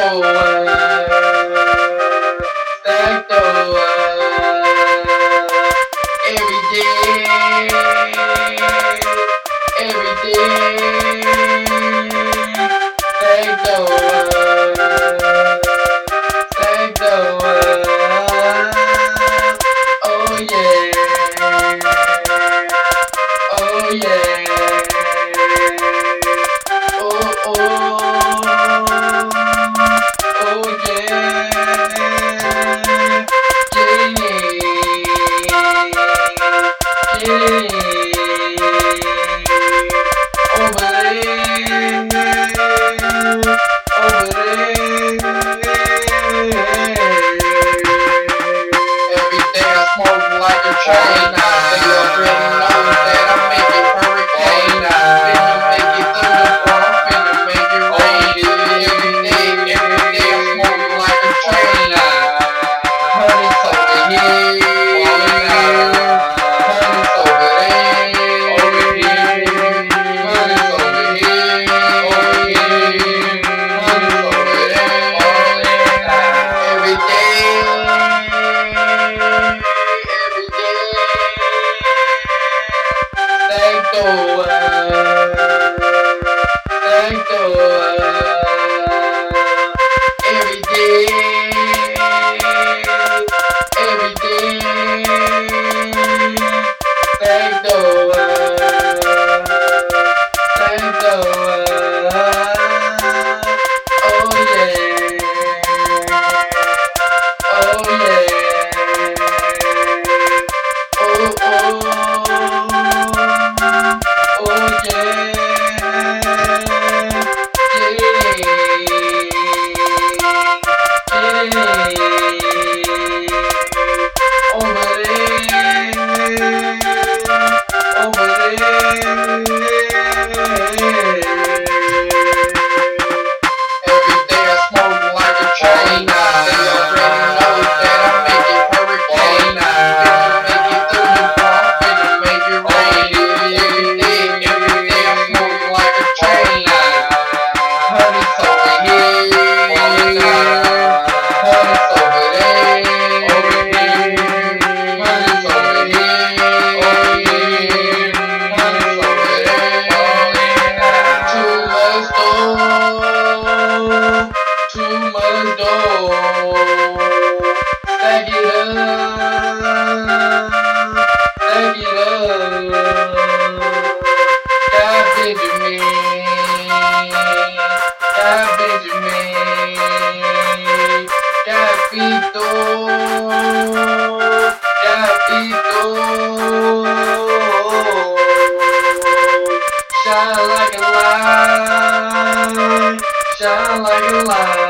Oh, Oh. Yay! Capito, Capito, shine like a light, shine like a light.